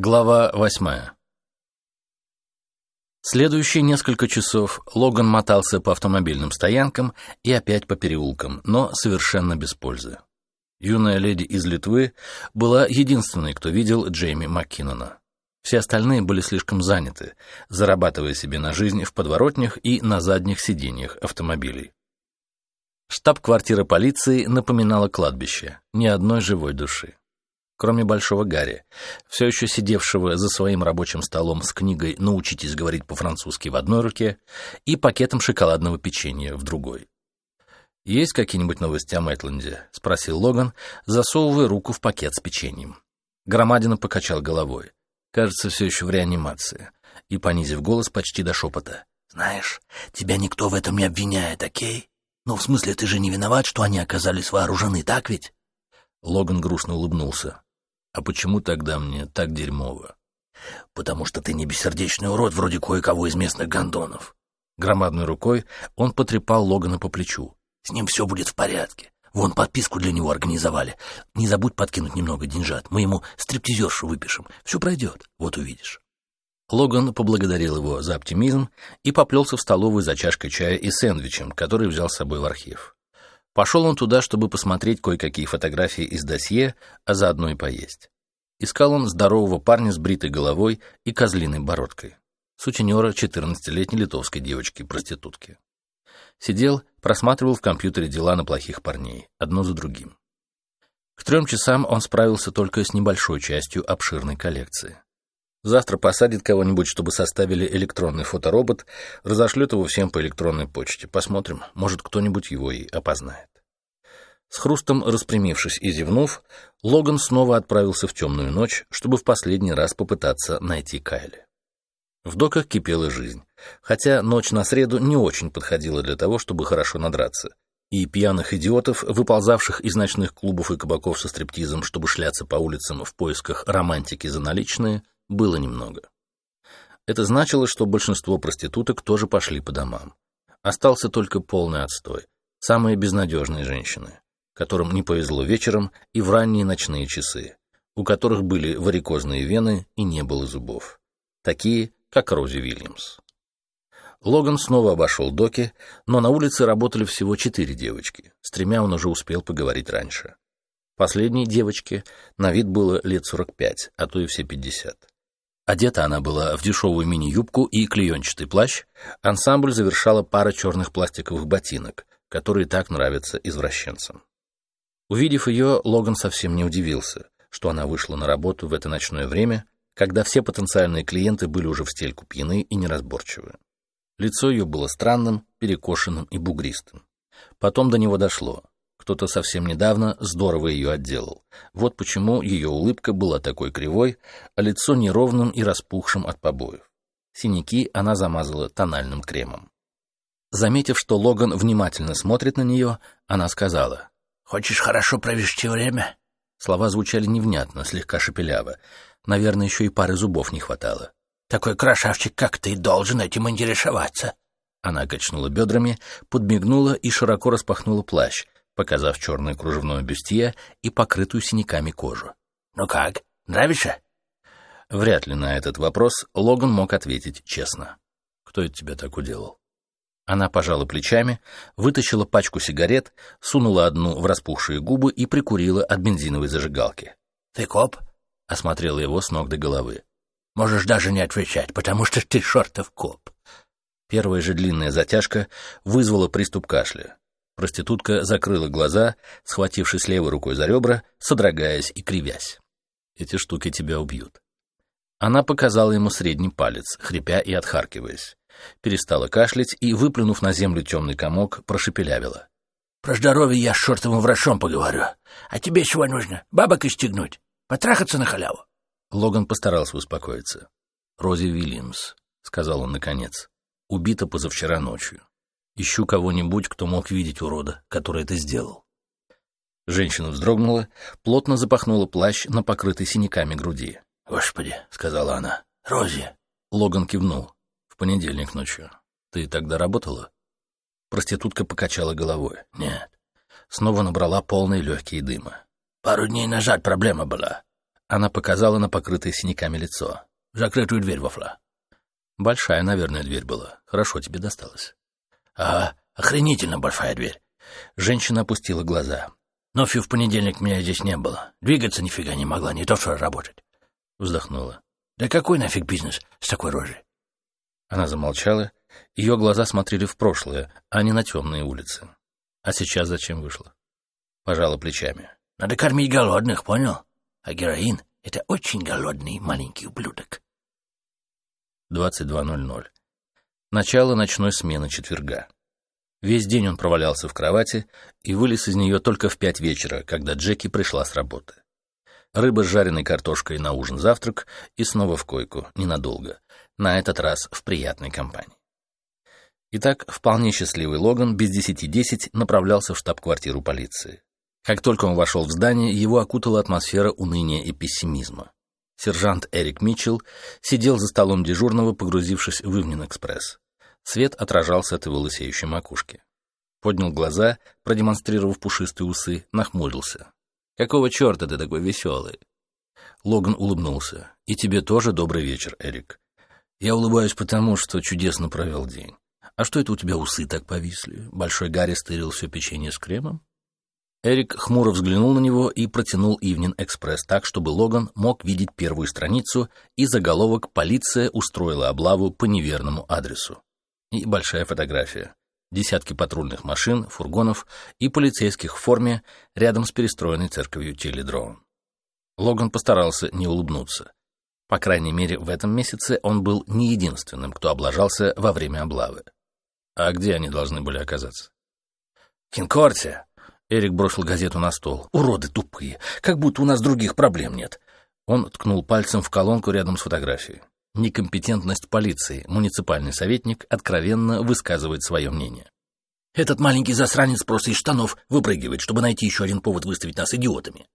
Глава восьмая. Следующие несколько часов Логан мотался по автомобильным стоянкам и опять по переулкам, но совершенно без пользы. Юная леди из Литвы была единственной, кто видел Джейми Маккинона. Все остальные были слишком заняты, зарабатывая себе на жизнь в подворотнях и на задних сиденьях автомобилей. Штаб-квартира полиции напоминала кладбище, ни одной живой души кроме Большого Гарри, все еще сидевшего за своим рабочим столом с книгой «Научитесь говорить по-французски» в одной руке и пакетом шоколадного печенья в другой. «Есть какие-нибудь новости о Мэтленде?» — спросил Логан, засовывая руку в пакет с печеньем. Громадина покачал головой. Кажется, все еще в реанимации. И, понизив голос почти до шепота. «Знаешь, тебя никто в этом не обвиняет, окей? Ну, в смысле, ты же не виноват, что они оказались вооружены, так ведь?» Логан грустно улыбнулся. А почему тогда мне так дерьмово? Потому что ты не бессердечный урод вроде кое-кого из местных гондонов. Громадной рукой он потрепал Логана по плечу. С ним все будет в порядке. Вон подписку для него организовали. Не забудь подкинуть немного деньжат. Мы ему стриптизершу выпишем. Все пройдет. Вот увидишь. Логан поблагодарил его за оптимизм и поплелся в столовую за чашкой чая и сэндвичем, который взял с собой в архив. Пошел он туда, чтобы посмотреть кое-какие фотографии из досье, а заодно и поесть. Искал он здорового парня с бритой головой и козлиной бородкой. Сутенера 14-летней литовской девочки-проститутки. Сидел, просматривал в компьютере дела на плохих парней, одно за другим. К трем часам он справился только с небольшой частью обширной коллекции. Завтра посадит кого-нибудь, чтобы составили электронный фоторобот, разошлет его всем по электронной почте. Посмотрим, может, кто-нибудь его и опознает. С хрустом распрямившись и зевнув, Логан снова отправился в темную ночь, чтобы в последний раз попытаться найти Кайли. В доках кипела жизнь, хотя ночь на среду не очень подходила для того, чтобы хорошо надраться, и пьяных идиотов, выползавших из ночных клубов и кабаков со стриптизом, чтобы шляться по улицам в поисках романтики за наличные, было немного. Это значило, что большинство проституток тоже пошли по домам. Остался только полный отстой, самые безнадежные женщины, которым не повезло вечером и в ранние ночные часы, у которых были варикозные вены и не было зубов. Такие, как Рози Вильямс. Логан снова обошел доки, но на улице работали всего четыре девочки. С тремя он уже успел поговорить раньше. Последней девочке на вид было лет 45, а то и все 50. Одета она была в дешевую мини-юбку и клеенчатый плащ, ансамбль завершала пара черных пластиковых ботинок, которые так нравятся извращенцам. Увидев ее, Логан совсем не удивился, что она вышла на работу в это ночное время, когда все потенциальные клиенты были уже в стельку пьяны и неразборчивы. Лицо ее было странным, перекошенным и бугристым. Потом до него дошло. Кто-то совсем недавно здорово ее отделал. Вот почему ее улыбка была такой кривой, а лицо неровным и распухшим от побоев. Синяки она замазала тональным кремом. Заметив, что Логан внимательно смотрит на нее, она сказала, «Хочешь хорошо провести время?» Слова звучали невнятно, слегка шепеляво. Наверное, еще и пары зубов не хватало. «Такой красавчик, как ты, должен этим интересоваться!» Она качнула бедрами, подмигнула и широко распахнула плащ, показав черное кружевное бюстье и покрытую синяками кожу. «Ну как, нравишься?» Вряд ли на этот вопрос Логан мог ответить честно. «Кто это тебя так уделал?» Она пожала плечами, вытащила пачку сигарет, сунула одну в распухшие губы и прикурила от бензиновой зажигалки. «Ты коп?» — осмотрела его с ног до головы. «Можешь даже не отвечать, потому что ты шортов коп». Первая же длинная затяжка вызвала приступ кашля. Проститутка закрыла глаза, схватившись левой рукой за ребра, содрогаясь и кривясь. «Эти штуки тебя убьют». Она показала ему средний палец, хрипя и отхаркиваясь. Перестала кашлять и, выплюнув на землю темный комок, прошепелявила. «Про здоровье я с шортовым врачом поговорю. А тебе чего нужно? Бабок истегнуть? Потрахаться на халяву?» Логан постарался успокоиться. «Рози Вильямс», — сказал он наконец, — «убита позавчера ночью. Ищу кого-нибудь, кто мог видеть урода, который это сделал. Женщина вздрогнула, плотно запахнула плащ на покрытой синяками груди. «Господи», — сказала она, — «Рози». Логан кивнул. «В понедельник ночью. Ты тогда работала?» Проститутка покачала головой. «Нет». Снова набрала полные легкие дыма. «Пару дней назад проблема была. Она показала на покрытое синяками лицо. «Закрытую дверь, Вафла». Большая, наверное, дверь была. Хорошо тебе досталось. А, охренительно большая дверь. Женщина опустила глаза. Ночью в понедельник меня здесь не было. Двигаться нифига не могла, не то что работать. Вздохнула. Да какой нафиг бизнес с такой рожей? Она замолчала. Ее глаза смотрели в прошлое, а не на темные улицы. А сейчас зачем вышла? Пожала плечами. Надо кормить голодных, понял? А героин — это очень голодный маленький ублюдок. 22.00. Начало ночной смены четверга. Весь день он провалялся в кровати и вылез из нее только в пять вечера, когда Джеки пришла с работы. Рыба с жареной картошкой на ужин-завтрак и снова в койку, ненадолго, на этот раз в приятной компании. Итак, вполне счастливый Логан без десяти десять направлялся в штаб-квартиру полиции. Как только он вошел в здание, его окутала атмосфера уныния и пессимизма. Сержант Эрик Митчелл сидел за столом дежурного, погрузившись в Ивнин-экспресс. Свет отражался от его лысеющей макушки. Поднял глаза, продемонстрировав пушистые усы, нахмурился. «Какого черта ты такой веселый?» Логан улыбнулся. «И тебе тоже добрый вечер, Эрик. Я улыбаюсь потому, что чудесно провел день. А что это у тебя усы так повисли? Большой Гарри стырил все печенье с кремом?» Эрик хмуро взглянул на него и протянул Ивнин Экспресс так, чтобы Логан мог видеть первую страницу и заголовок «Полиция устроила облаву по неверному адресу». И большая фотография. Десятки патрульных машин, фургонов и полицейских в форме рядом с перестроенной церковью Теледроун. Логан постарался не улыбнуться. По крайней мере, в этом месяце он был не единственным, кто облажался во время облавы. А где они должны были оказаться? «Кинкорте!» Эрик бросил газету на стол. «Уроды тупые! Как будто у нас других проблем нет!» Он ткнул пальцем в колонку рядом с фотографией. Некомпетентность полиции. Муниципальный советник откровенно высказывает свое мнение. «Этот маленький засранец просто из штанов выпрыгивает, чтобы найти еще один повод выставить нас идиотами!»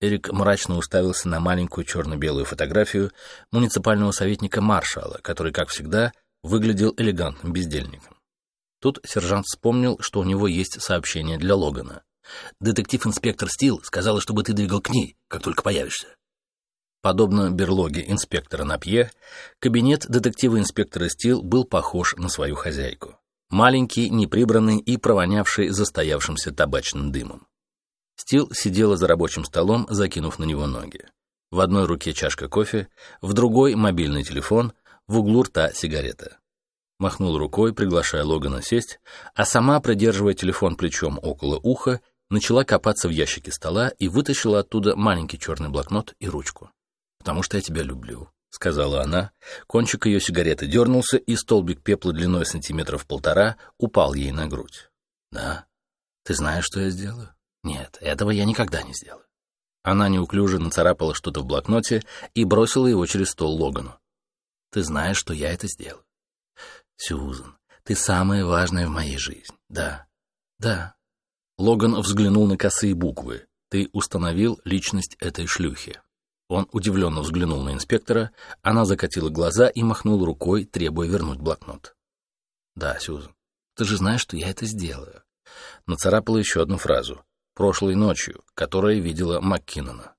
Эрик мрачно уставился на маленькую черно-белую фотографию муниципального советника Маршала, который, как всегда, выглядел элегантным бездельником. Тут сержант вспомнил, что у него есть сообщение для Логана. «Детектив-инспектор Стил сказала, чтобы ты двигал к ней, как только появишься». Подобно берлоге инспектора Напье, кабинет детектива-инспектора Стил был похож на свою хозяйку. Маленький, неприбранный и провонявший застоявшимся табачным дымом. Стил сидела за рабочим столом, закинув на него ноги. В одной руке чашка кофе, в другой — мобильный телефон, в углу рта сигарета махнул рукой, приглашая Логана сесть, а сама, придерживая телефон плечом около уха, начала копаться в ящике стола и вытащила оттуда маленький черный блокнот и ручку. «Потому что я тебя люблю», — сказала она. Кончик ее сигареты дернулся, и столбик пепла длиной сантиметров полтора упал ей на грудь. «Да? Ты знаешь, что я сделаю?» «Нет, этого я никогда не сделаю». Она неуклюже нацарапала что-то в блокноте и бросила его через стол Логану. «Ты знаешь, что я это сделаю». Сьюзан, ты самая важная в моей жизни. Да, да. Логан взглянул на косые буквы. Ты установил личность этой шлюхи. Он удивленно взглянул на инспектора, она закатила глаза и махнула рукой, требуя вернуть блокнот. Да, Сьюзан, ты же знаешь, что я это сделаю. Нацарапала еще одну фразу. Прошлой ночью, которая видела МакКиннона.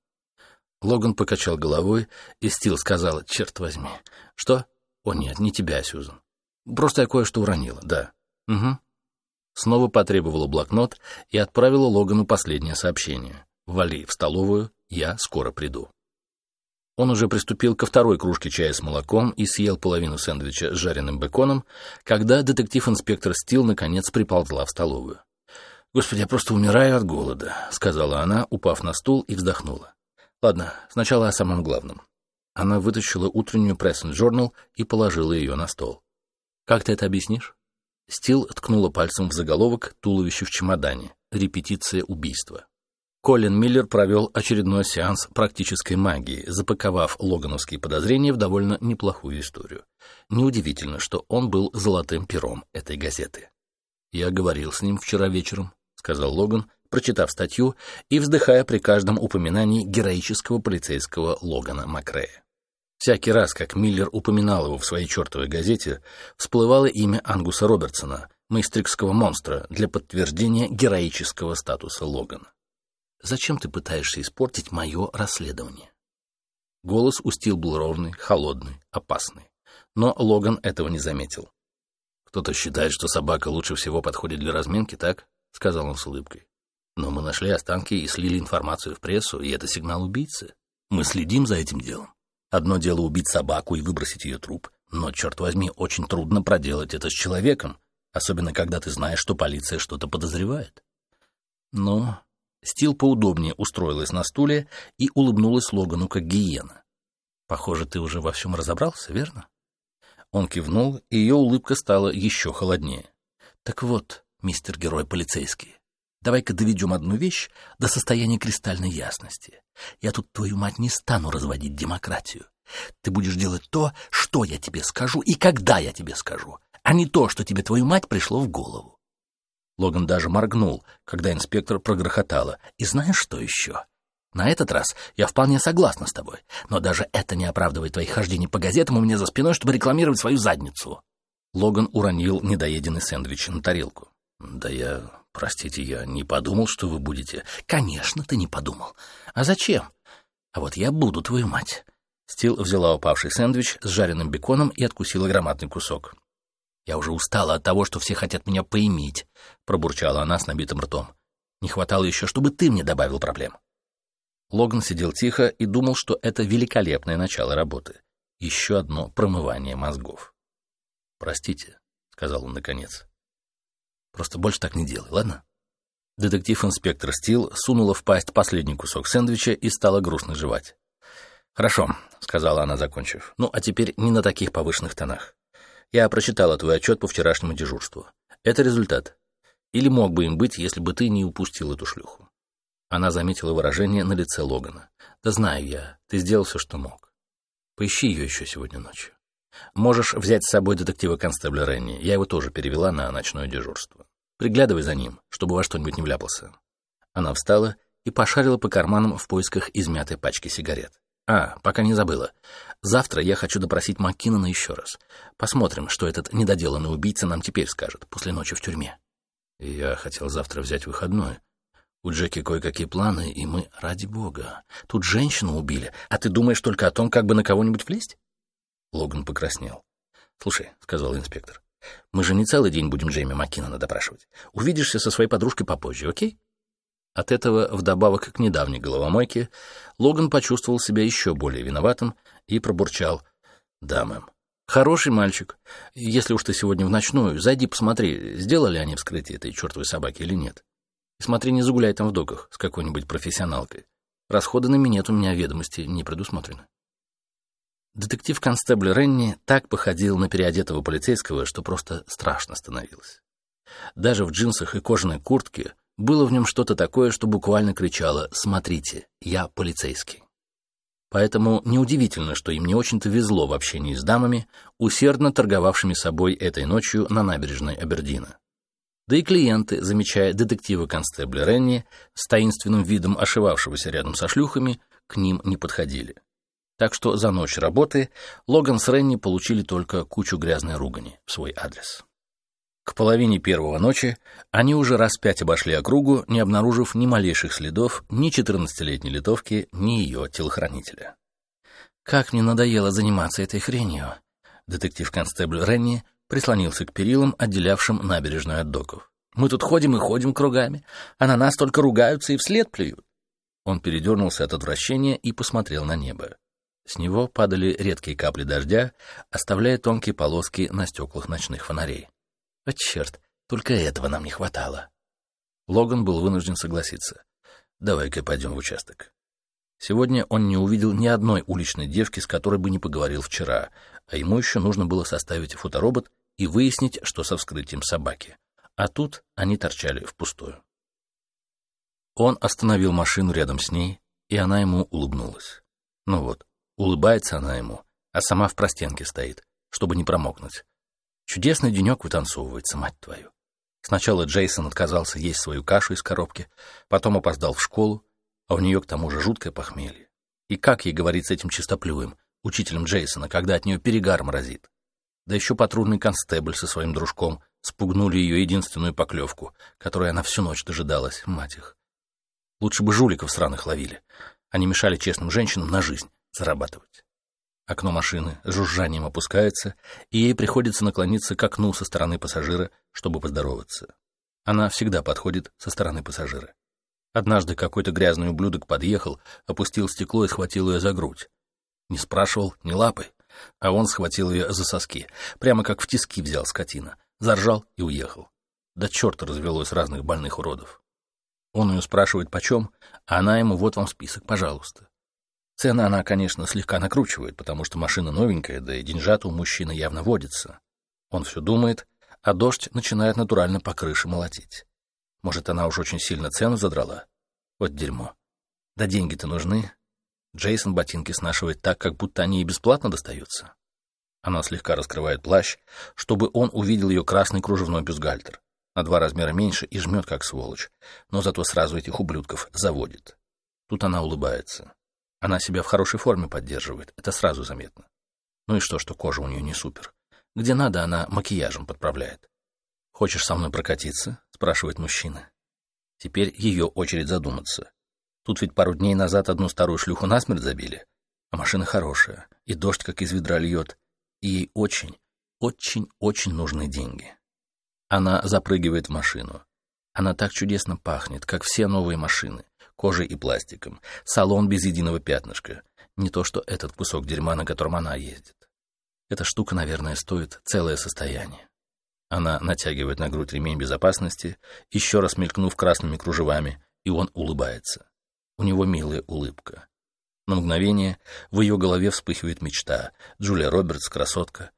Логан покачал головой, и Стил сказала, черт возьми. Что? О нет, не тебя, Сьюзан. Просто я кое-что уронила, да. Угу. Снова потребовала блокнот и отправила Логану последнее сообщение. «Вали в столовую, я скоро приду». Он уже приступил ко второй кружке чая с молоком и съел половину сэндвича с жареным беконом, когда детектив-инспектор Стил наконец приползла в столовую. «Господи, я просто умираю от голода», — сказала она, упав на стул и вздохнула. «Ладно, сначала о самом главном». Она вытащила утреннюю пресс-журнал и положила ее на стол. Как ты это объяснишь? Стил ткнула пальцем в заголовок «Туловище в чемодане. Репетиция убийства». Колин Миллер провел очередной сеанс практической магии, запаковав логановские подозрения в довольно неплохую историю. Неудивительно, что он был золотым пером этой газеты. «Я говорил с ним вчера вечером», — сказал Логан, прочитав статью и вздыхая при каждом упоминании героического полицейского Логана Макрея. Всякий раз, как Миллер упоминал его в своей чертовой газете, всплывало имя Ангуса Робертсона, мейстрикского монстра, для подтверждения героического статуса Логана. «Зачем ты пытаешься испортить мое расследование?» Голос у Стил был ровный, холодный, опасный. Но Логан этого не заметил. «Кто-то считает, что собака лучше всего подходит для разминки, так?» — сказал он с улыбкой. «Но мы нашли останки и слили информацию в прессу, и это сигнал убийцы. Мы следим за этим делом. Одно дело убить собаку и выбросить ее труп, но, черт возьми, очень трудно проделать это с человеком, особенно когда ты знаешь, что полиция что-то подозревает. Но Стил поудобнее устроилась на стуле и улыбнулась Логану как гиена. «Похоже, ты уже во всем разобрался, верно?» Он кивнул, и ее улыбка стала еще холоднее. «Так вот, мистер герой полицейский, давай-ка доведем одну вещь до состояния кристальной ясности. Я тут, твою мать, не стану разводить демократию. Ты будешь делать то, что я тебе скажу и когда я тебе скажу, а не то, что тебе твою мать пришло в голову. Логан даже моргнул, когда инспектор прогрохотала. И знаешь, что еще? На этот раз я вполне согласна с тобой, но даже это не оправдывает твоих хождений по газетам у меня за спиной, чтобы рекламировать свою задницу. Логан уронил недоеденный сэндвич на тарелку. Да я, простите, я не подумал, что вы будете. Конечно, ты не подумал. А зачем? А вот я буду, твою мать. Стил взяла упавший сэндвич с жареным беконом и откусила громадный кусок. «Я уже устала от того, что все хотят меня поиметь», — пробурчала она с набитым ртом. «Не хватало еще, чтобы ты мне добавил проблем». Логан сидел тихо и думал, что это великолепное начало работы. Еще одно промывание мозгов. «Простите», — сказал он наконец. «Просто больше так не делай, ладно?» Детектив-инспектор Стил сунула в пасть последний кусок сэндвича и стала грустно жевать. «Хорошо», — сказала она, закончив. «Ну, а теперь не на таких повышенных тонах. Я прочитала твой отчет по вчерашнему дежурству. Это результат. Или мог бы им быть, если бы ты не упустил эту шлюху. Она заметила выражение на лице Логана. Да знаю я, ты сделал все, что мог. Поищи ее еще сегодня ночью. Можешь взять с собой детектива констебля Ренни. Я его тоже перевела на ночное дежурство. Приглядывай за ним, чтобы во что-нибудь не вляпался. Она встала и пошарила по карманам в поисках измятой пачки сигарет. А, пока не забыла. Завтра я хочу допросить Маккинона еще раз. Посмотрим, что этот недоделанный убийца нам теперь скажет после ночи в тюрьме. Я хотел завтра взять выходной. У Джеки кое-какие планы, и мы, ради бога, тут женщину убили, а ты думаешь только о том, как бы на кого-нибудь влезть? Логан покраснел. «Слушай», — сказал инспектор, — «мы же не целый день будем Джейми Маккинона допрашивать. Увидишься со своей подружкой попозже, окей?» От этого, вдобавок к недавней головомойке, Логан почувствовал себя еще более виноватым и пробурчал. «Да, мэм. Хороший мальчик. Если уж ты сегодня в ночную, зайди посмотри, сделали они вскрытие этой чертовой собаки или нет. И смотри, не загуляй там в доках с какой-нибудь профессионалкой. Расходы на минет у меня ведомости не предусмотрены». Детектив-констебль Ренни так походил на переодетого полицейского, что просто страшно становилось. Даже в джинсах и кожаной куртке — было в нем что-то такое, что буквально кричало «Смотрите, я полицейский». Поэтому неудивительно, что им не очень-то везло в общении с дамами, усердно торговавшими собой этой ночью на набережной Абердина. Да и клиенты, замечая детектива-констебля Ренни с таинственным видом ошивавшегося рядом со шлюхами, к ним не подходили. Так что за ночь работы Логан с Ренни получили только кучу грязной ругани в свой адрес. К половине первого ночи они уже раз пять обошли округу, не обнаружив ни малейших следов ни четырнадцатилетней литовки, ни ее телохранителя. «Как мне надоело заниматься этой хренью!» Детектив-констебль Ренни прислонился к перилам, отделявшим набережную от доков. «Мы тут ходим и ходим кругами, а на нас только ругаются и вслед плюют». Он передернулся от отвращения и посмотрел на небо. С него падали редкие капли дождя, оставляя тонкие полоски на стеклах ночных фонарей. О, черт, только этого нам не хватало. Логан был вынужден согласиться. Давай-ка пойдем в участок. Сегодня он не увидел ни одной уличной девки, с которой бы не поговорил вчера, а ему еще нужно было составить фоторобот и выяснить, что со вскрытием собаки. А тут они торчали впустую. Он остановил машину рядом с ней, и она ему улыбнулась. Ну вот, улыбается она ему, а сама в простенке стоит, чтобы не промокнуть. Чудесный денек вытанцовывается, мать твою. Сначала Джейсон отказался есть свою кашу из коробки, потом опоздал в школу, а у нее к тому же жуткое похмелье. И как ей говорить с этим чистоплюем, учителем Джейсона, когда от нее перегар мразит? Да еще патрульный констебль со своим дружком спугнули ее единственную поклевку, которой она всю ночь дожидалась, мать их. Лучше бы жуликов сраных ловили. Они мешали честным женщинам на жизнь, зарабатывать. Окно машины с жужжанием опускается, и ей приходится наклониться к окну со стороны пассажира, чтобы поздороваться. Она всегда подходит со стороны пассажира. Однажды какой-то грязный ублюдок подъехал, опустил стекло и схватил ее за грудь. Не спрашивал ни лапы, а он схватил ее за соски, прямо как в тиски взял скотина, заржал и уехал. Да черта развелось разных больных уродов. Он ее спрашивает почем, а она ему вот вам список, пожалуйста. Цены она, конечно, слегка накручивает, потому что машина новенькая, да и деньжата у мужчины явно водится. Он все думает, а дождь начинает натурально по крыше молотить. Может, она уж очень сильно цену задрала? Вот дерьмо. Да деньги-то нужны. Джейсон ботинки снашивает так, как будто они и бесплатно достаются. Она слегка раскрывает плащ, чтобы он увидел ее красный кружевной бюстгальтер. На два размера меньше и жмет, как сволочь, но зато сразу этих ублюдков заводит. Тут она улыбается. Она себя в хорошей форме поддерживает, это сразу заметно. Ну и что, что кожа у нее не супер. Где надо, она макияжем подправляет. «Хочешь со мной прокатиться?» — спрашивает мужчина. Теперь ее очередь задуматься. Тут ведь пару дней назад одну старую шлюху насмерть забили. А машина хорошая, и дождь как из ведра льет. И ей очень, очень, очень нужны деньги. Она запрыгивает в машину. Она так чудесно пахнет, как все новые машины кожей и пластиком, салон без единого пятнышка. Не то что этот кусок дерьма, на котором она ездит. Эта штука, наверное, стоит целое состояние. Она натягивает на грудь ремень безопасности, еще раз мелькнув красными кружевами, и он улыбается. У него милая улыбка. На мгновение в ее голове вспыхивает мечта. Джулия Робертс, красотка.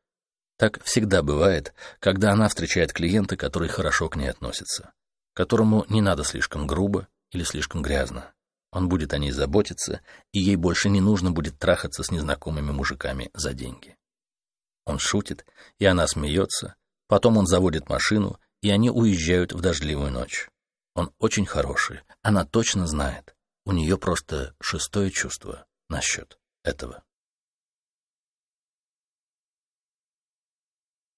Так всегда бывает, когда она встречает клиента, который хорошо к ней относится, которому не надо слишком грубо, или слишком грязно. Он будет о ней заботиться, и ей больше не нужно будет трахаться с незнакомыми мужиками за деньги. Он шутит, и она смеется, потом он заводит машину, и они уезжают в дождливую ночь. Он очень хороший, она точно знает. У нее просто шестое чувство насчет этого.